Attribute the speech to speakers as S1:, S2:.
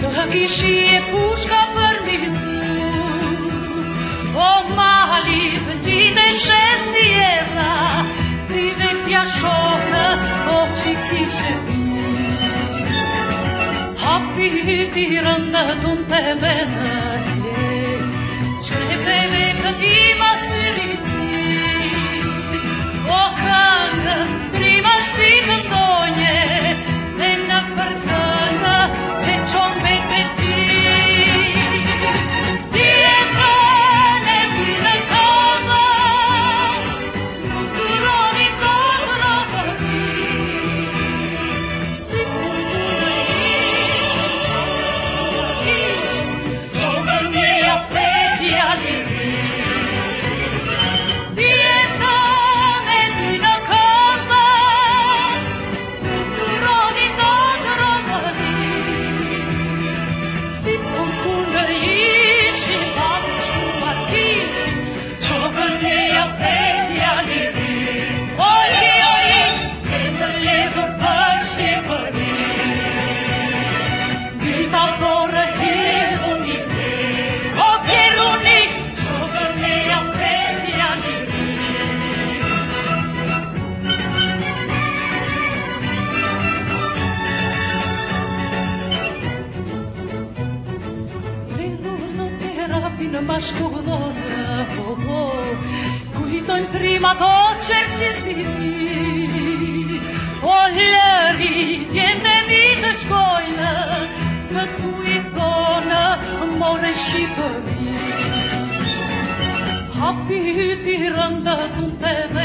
S1: Do kishi e pushka për mi O mali për gjitë e shetë tjera Si vetja shohë o që kishe ti Hapi ti rëndë të të mene në bashku vëdhore, oh, ho, ku i trima të qërë që të të të të të të të të të të të të të të të të të të të